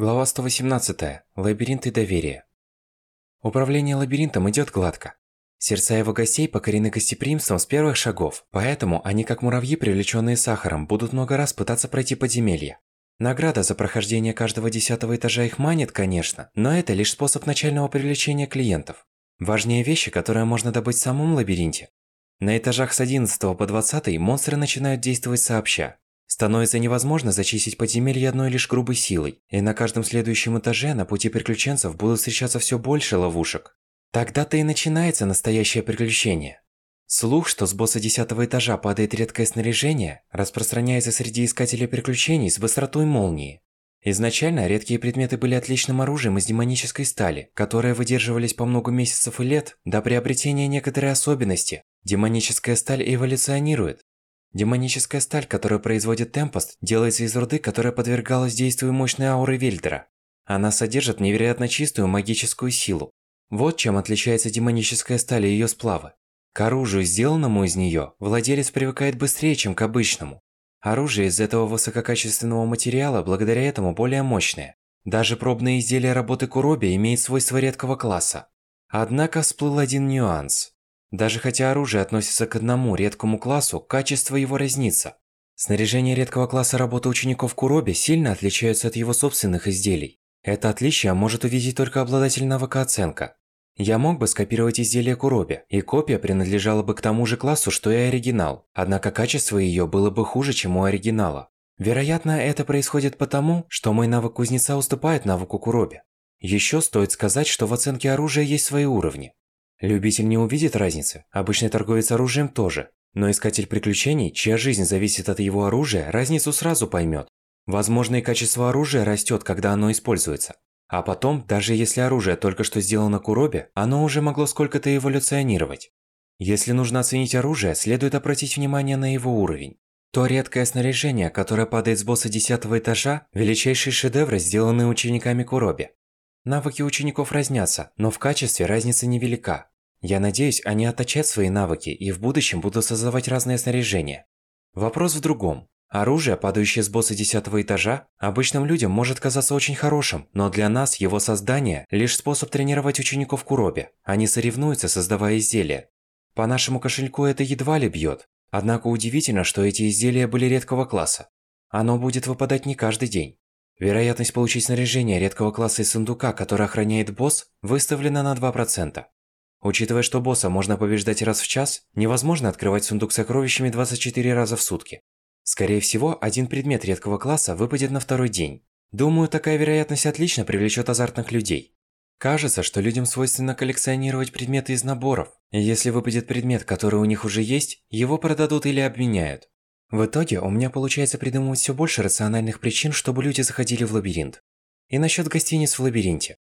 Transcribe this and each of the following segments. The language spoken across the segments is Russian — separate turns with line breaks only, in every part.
Глава 118. Лабиринты доверия. Управление лабиринтом идет гладко. Сердца его гостей покорены гостеприимством с первых шагов, поэтому они, как муравьи, привлеченные сахаром, будут много раз пытаться пройти подземелье. Награда за прохождение каждого десятого этажа их манит, конечно, но это лишь способ начального привлечения клиентов. Важнее вещи, которые можно добыть в самом лабиринте. На этажах с 11 по 20 монстры начинают действовать сообща. Становится невозможно зачистить подземелье одной лишь грубой силой, и на каждом следующем этаже на пути приключенцев будут встречаться все больше ловушек. Тогда-то и начинается настоящее приключение. Слух, что с босса 10 этажа падает редкое снаряжение, распространяется среди искателей приключений с быстротой молнии. Изначально редкие предметы были отличным оружием из демонической стали, которые выдерживались по много месяцев и лет до приобретения некоторой особенности. Демоническая сталь эволюционирует, Демоническая сталь, которую производит Темпост, делается из руды, которая подвергалась действию мощной ауры Вельдера. Она содержит невероятно чистую магическую силу. Вот чем отличается демоническая сталь и ее сплавы. К оружию, сделанному из нее, владелец привыкает быстрее, чем к обычному. Оружие из этого высококачественного материала благодаря этому более мощное. Даже пробные изделия работы Куроби имеют свойства редкого класса. Однако всплыл один нюанс. Даже хотя оружие относится к одному редкому классу, качество его разнится. Снаряжение редкого класса работы учеников Куроби сильно отличается от его собственных изделий. Это отличие может увидеть только обладатель навыка оценка. Я мог бы скопировать изделие Куроби, и копия принадлежала бы к тому же классу, что и оригинал, однако качество ее было бы хуже, чем у оригинала. Вероятно, это происходит потому, что мой навык кузнеца уступает навыку Куроби. Еще стоит сказать, что в оценке оружия есть свои уровни. Любитель не увидит разницы, обычный торговец оружием тоже. Но искатель приключений, чья жизнь зависит от его оружия, разницу сразу поймет. Возможно, и качество оружия растет, когда оно используется. А потом, даже если оружие только что сделано Куробе, оно уже могло сколько-то эволюционировать. Если нужно оценить оружие, следует обратить внимание на его уровень. То редкое снаряжение, которое падает с босса 10 этажа, величайшие шедевры, сделанные учениками Куроби. Навыки учеников разнятся, но в качестве разница невелика. Я надеюсь, они отточат свои навыки и в будущем будут создавать разное снаряжение. Вопрос в другом. Оружие, падающее с босса 10 этажа, обычным людям может казаться очень хорошим, но для нас его создание – лишь способ тренировать учеников Куроби. Они соревнуются, создавая изделия. По нашему кошельку это едва ли бьет. Однако удивительно, что эти изделия были редкого класса. Оно будет выпадать не каждый день. Вероятность получить снаряжение редкого класса из сундука, который охраняет босс, выставлена на 2%. Учитывая, что босса можно побеждать раз в час, невозможно открывать сундук с сокровищами 24 раза в сутки. Скорее всего, один предмет редкого класса выпадет на второй день. Думаю, такая вероятность отлично привлечет азартных людей. Кажется, что людям свойственно коллекционировать предметы из наборов. И если выпадет предмет, который у них уже есть, его продадут или обменяют. В итоге у меня получается придумывать все больше рациональных причин, чтобы люди заходили в лабиринт. И насчет гостиниц в лабиринте.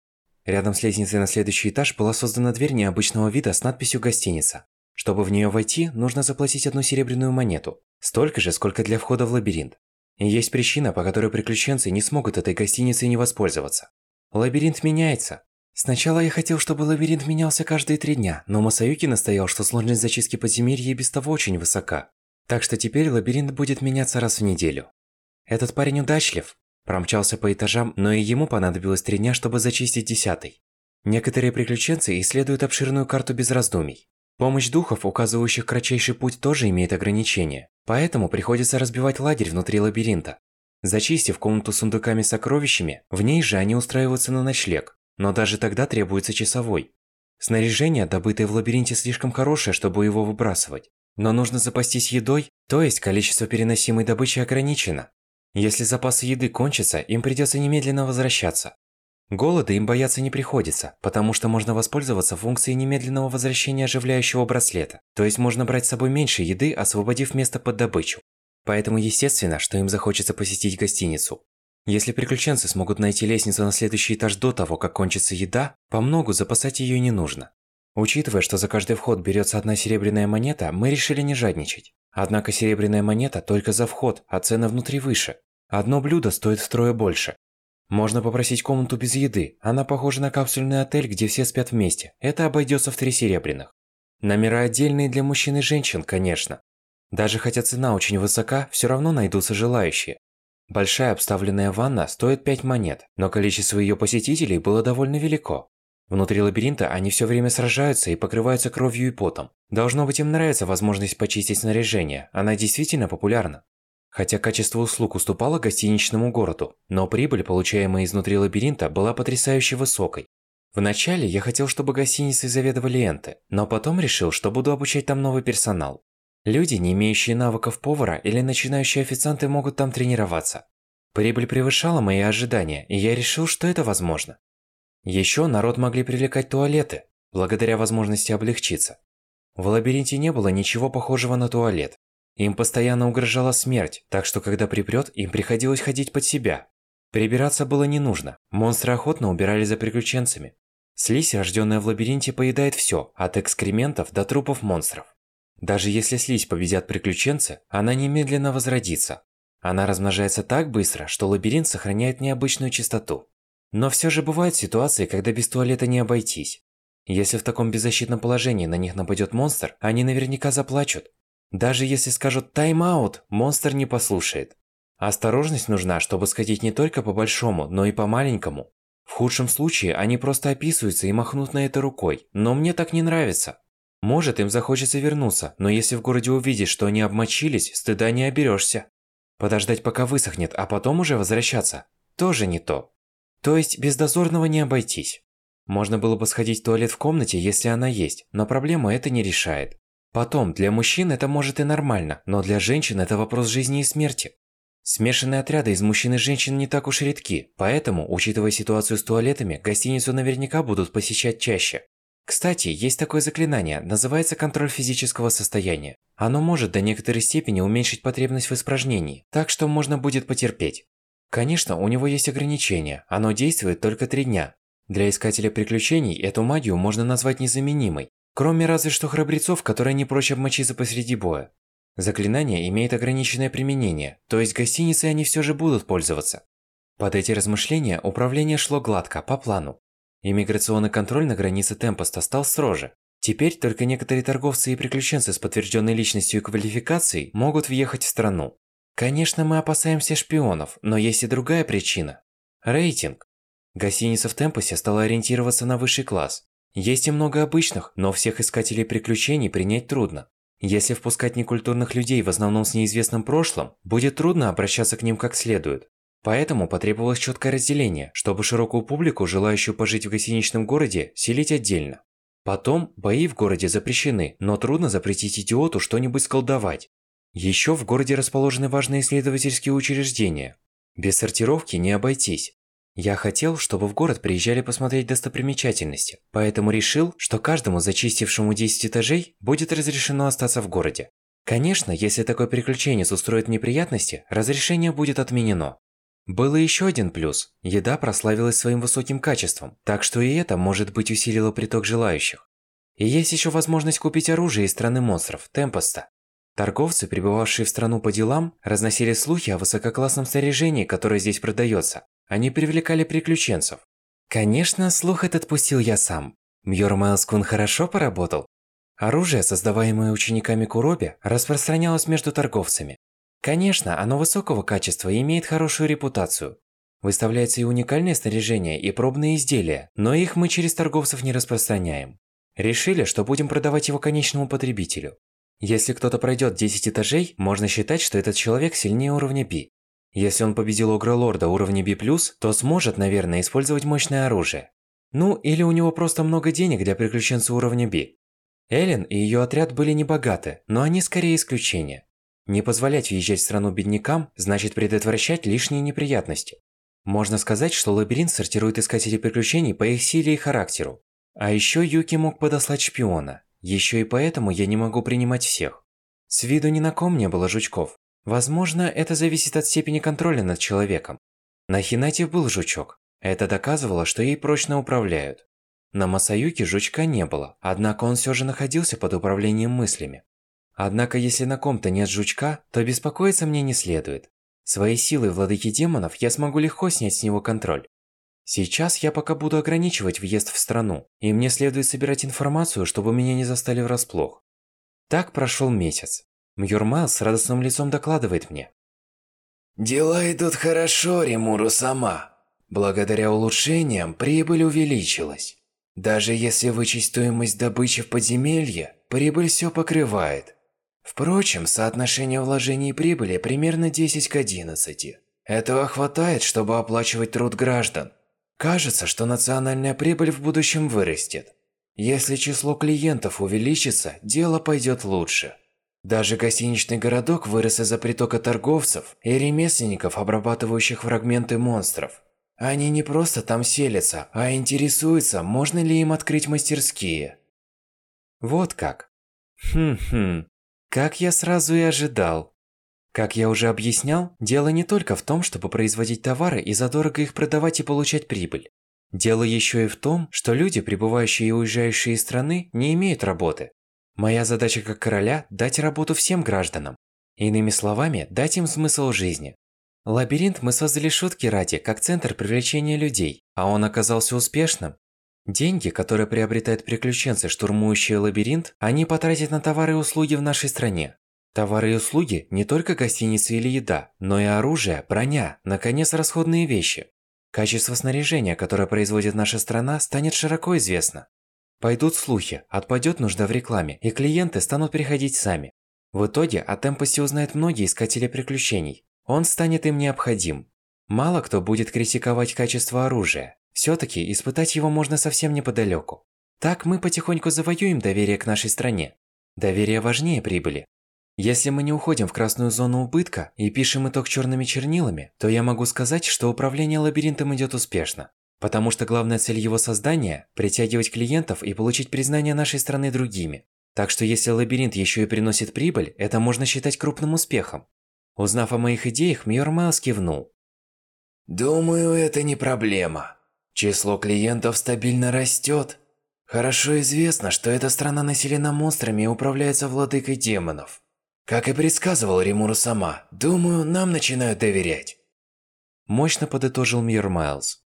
Рядом с лестницей на следующий этаж была создана дверь необычного вида с надписью «Гостиница». Чтобы в нее войти, нужно заплатить одну серебряную монету, столько же, сколько для входа в лабиринт. И есть причина, по которой приключенцы не смогут этой гостиницей не воспользоваться. Лабиринт меняется. Сначала я хотел, чтобы лабиринт менялся каждые три дня, но Масаюки настоял, что сложность зачистки подземелья и без того очень высока. Так что теперь лабиринт будет меняться раз в неделю. Этот парень удачлив. Промчался по этажам, но и ему понадобилось три дня, чтобы зачистить десятый. Некоторые приключенцы исследуют обширную карту без раздумий. Помощь духов, указывающих кратчайший путь, тоже имеет ограничения. Поэтому приходится разбивать лагерь внутри лабиринта. Зачистив комнату сундуками с сокровищами, в ней же они устраиваются на ночлег. Но даже тогда требуется часовой. Снаряжение, добытое в лабиринте, слишком хорошее, чтобы его выбрасывать. Но нужно запастись едой, то есть количество переносимой добычи ограничено. Если запасы еды кончатся, им придется немедленно возвращаться. Голода им бояться не приходится, потому что можно воспользоваться функцией немедленного возвращения оживляющего браслета. То есть можно брать с собой меньше еды, освободив место под добычу. Поэтому естественно, что им захочется посетить гостиницу. Если приключенцы смогут найти лестницу на следующий этаж до того, как кончится еда, по многу запасать ее не нужно. Учитывая, что за каждый вход берется одна серебряная монета, мы решили не жадничать. Однако серебряная монета только за вход, а цена внутри выше. Одно блюдо стоит втрое больше. Можно попросить комнату без еды, она похожа на капсульный отель, где все спят вместе. Это обойдется в три серебряных. Номера отдельные для мужчин и женщин, конечно. Даже хотя цена очень высока, все равно найдутся желающие. Большая обставленная ванна стоит 5 монет, но количество ее посетителей было довольно велико. Внутри лабиринта они все время сражаются и покрываются кровью и потом. Должно быть им нравится возможность почистить снаряжение, она действительно популярна. Хотя качество услуг уступало гостиничному городу, но прибыль, получаемая изнутри лабиринта, была потрясающе высокой. Вначале я хотел, чтобы гостиницей заведовали энты, но потом решил, что буду обучать там новый персонал. Люди, не имеющие навыков повара или начинающие официанты могут там тренироваться. Прибыль превышала мои ожидания, и я решил, что это возможно. Еще народ могли привлекать туалеты, благодаря возможности облегчиться. В лабиринте не было ничего похожего на туалет, им постоянно угрожала смерть, так что когда припрёт, им приходилось ходить под себя. Прибираться было не нужно, монстры охотно убирали за приключенцами. Слизь, рождённая в лабиринте, поедает всё, от экскрементов до трупов монстров. Даже если слизь победят приключенцы, она немедленно возродится. Она размножается так быстро, что лабиринт сохраняет необычную чистоту. Но всё же бывают ситуации, когда без туалета не обойтись. Если в таком беззащитном положении на них нападёт монстр, они наверняка заплачут, даже если скажут «тайм-аут», монстр не послушает. Осторожность нужна, чтобы сходить не только по большому, но и по маленькому. В худшем случае они просто описываются и махнут на это рукой, но мне так не нравится. Может, им захочется вернуться, но если в городе увидишь, что они обмочились, стыда не оберешься. Подождать пока высохнет, а потом уже возвращаться – тоже не то. То есть без дозорного не обойтись. Можно было бы сходить в туалет в комнате, если она есть, но проблема это не решает. Потом, для мужчин это может и нормально, но для женщин это вопрос жизни и смерти. Смешанные отряды из мужчин и женщин не так уж редки, поэтому, учитывая ситуацию с туалетами, гостиницу наверняка будут посещать чаще. Кстати, есть такое заклинание, называется контроль физического состояния. Оно может до некоторой степени уменьшить потребность в испражнении, так что можно будет потерпеть. Конечно, у него есть ограничения, оно действует только три дня. Для искателя приключений эту магию можно назвать незаменимой, Кроме разве что храбрецов, которые не прочь обмочиться посреди боя. Заклинание имеет ограниченное применение, то есть гостиницы они все же будут пользоваться. Под эти размышления управление шло гладко, по плану. Иммиграционный контроль на границе Темпоста стал строже. Теперь только некоторые торговцы и приключенцы с подтвержденной личностью и квалификацией могут въехать в страну. Конечно, мы опасаемся шпионов, но есть и другая причина. Рейтинг. Гостиница в Темпосе стала ориентироваться на высший класс. Есть и много обычных, но всех искателей приключений принять трудно. Если впускать некультурных людей в основном с неизвестным прошлым, будет трудно обращаться к ним как следует. Поэтому потребовалось четкое разделение, чтобы широкую публику, желающую пожить в гостиничном городе, селить отдельно. Потом, бои в городе запрещены, но трудно запретить идиоту что-нибудь сколдовать. Еще в городе расположены важные исследовательские учреждения. Без сортировки не обойтись. Я хотел, чтобы в город приезжали посмотреть достопримечательности, поэтому решил, что каждому зачистившему 10 этажей будет разрешено остаться в городе. Конечно, если такое приключение устроит неприятности, разрешение будет отменено. Было еще один плюс. Еда прославилась своим высоким качеством, так что и это, может быть, усилило приток желающих. И есть еще возможность купить оружие из страны монстров, Темпоста. Торговцы, прибывавшие в страну по делам, разносили слухи о высококлассном снаряжении, которое здесь продается, они привлекали приключенцев. Конечно, слух этот пустил я сам. Мьор Майлскун хорошо поработал. Оружие, создаваемое учениками Куроби, распространялось между торговцами. Конечно, оно высокого качества и имеет хорошую репутацию. Выставляется и уникальное снаряжение, и пробные изделия, но их мы через торговцев не распространяем. Решили, что будем продавать его конечному потребителю. Если кто-то пройдет 10 этажей, можно считать, что этот человек сильнее уровня B. Если он победил Огра-лорда уровня B+, то сможет, наверное, использовать мощное оружие. Ну, или у него просто много денег для приключенца уровня B. Эллен и ее отряд были небогаты, но они скорее исключение. Не позволять въезжать в страну беднякам значит предотвращать лишние неприятности. Можно сказать, что лабиринт сортирует искателей приключений по их силе и характеру. А еще Юки мог подослать шпиона. Еще и поэтому я не могу принимать всех. С виду ни на ком не было жучков, Возможно, это зависит от степени контроля над человеком. На Хинате был жучок. Это доказывало, что ей прочно управляют. На Масаюке жучка не было, однако он все же находился под управлением мыслями. Однако, если на ком-то нет жучка, то беспокоиться мне не следует. Своей силой владыки демонов я смогу легко снять с него контроль. Сейчас я пока буду ограничивать въезд в страну, и мне следует собирать информацию, чтобы меня не застали врасплох. Так прошел месяц. Мьюрмал с радостным лицом докладывает мне.
Дела идут хорошо, Римуру сама. Благодаря улучшениям прибыль увеличилась. Даже если вычесть стоимость добычи в подземелье, прибыль все покрывает. Впрочем, соотношение вложений и прибыли примерно 10 к 11. Этого хватает, чтобы оплачивать труд граждан. Кажется, что национальная прибыль в будущем вырастет. Если число клиентов увеличится, дело пойдет лучше. Даже гостиничный городок вырос из-за притока торговцев и ремесленников, обрабатывающих фрагменты монстров. Они не просто там селятся, а интересуются, можно ли им открыть мастерские.
Вот как. Хм-хм. Как я сразу и ожидал. Как я уже объяснял, дело не только в том, чтобы производить товары и задорого их продавать и получать прибыль. Дело еще и в том, что люди, прибывающие и уезжающие из страны, не имеют работы. Моя задача как короля – дать работу всем гражданам. Иными словами, дать им смысл жизни. Лабиринт мы создали шутки ради, как центр привлечения людей, а он оказался успешным. Деньги, которые приобретают приключенцы, штурмующие лабиринт, они потратят на товары и услуги в нашей стране. Товары и услуги – не только гостиницы или еда, но и оружие, броня, наконец, расходные вещи. Качество снаряжения, которое производит наша страна, станет широко известно. Пойдут слухи, отпадет нужда в рекламе, и клиенты станут приходить сами. В итоге о Темпосе узнают многие искатели приключений. Он станет им необходим. Мало кто будет критиковать качество оружия. Всё-таки испытать его можно совсем неподалеку. Так мы потихоньку завоюем доверие к нашей стране. Доверие важнее прибыли. Если мы не уходим в красную зону убытка и пишем итог черными чернилами, то я могу сказать, что управление лабиринтом идет успешно. Потому что главная цель его создания – притягивать клиентов и получить признание нашей страны другими. Так что если лабиринт еще и приносит прибыль, это можно считать крупным успехом. Узнав о моих идеях, Мьор Майлз кивнул.
«Думаю, это не проблема. Число клиентов стабильно растет. Хорошо известно, что эта страна населена монстрами и управляется владыкой демонов. Как и предсказывал Римуру сама, думаю, нам начинают доверять».
Мощно подытожил Мьор Майлз.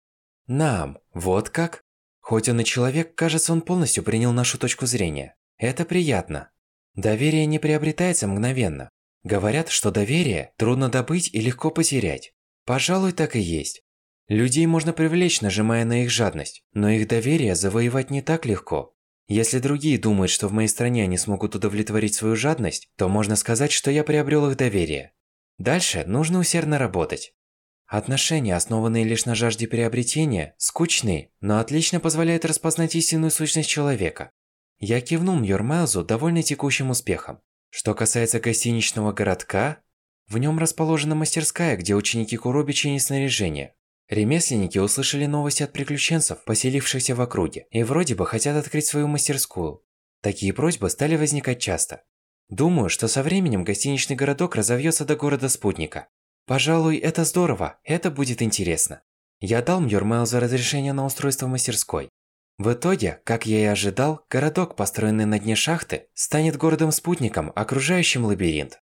Нам, вот как? Хоть он и человек, кажется, он полностью принял нашу точку зрения. Это приятно. Доверие не приобретается мгновенно. Говорят, что доверие трудно добыть и легко потерять. Пожалуй, так и есть. Людей можно привлечь, нажимая на их жадность, но их доверие завоевать не так легко. Если другие думают, что в моей стране они смогут удовлетворить свою жадность, то можно сказать, что я приобрел их доверие. Дальше нужно усердно работать. Отношения, основанные лишь на жажде приобретения, скучны, но отлично позволяют распознать истинную сущность человека. Я кивнул Мьормайлзу, довольный текущим успехом. Что касается гостиничного городка, в нем расположена мастерская, где ученики Куроби чинят снаряжение. Ремесленники услышали новости от приключенцев, поселившихся в округе, и вроде бы хотят открыть свою мастерскую. Такие просьбы стали возникать часто. Думаю, что со временем гостиничный городок разовьется до города-спутника. Пожалуй, это здорово, это будет интересно. Я дал Мьюрмейлзу разрешение на устройство мастерской. В итоге, как я и ожидал, городок, построенный на дне шахты, станет городом-спутником, окружающим лабиринт.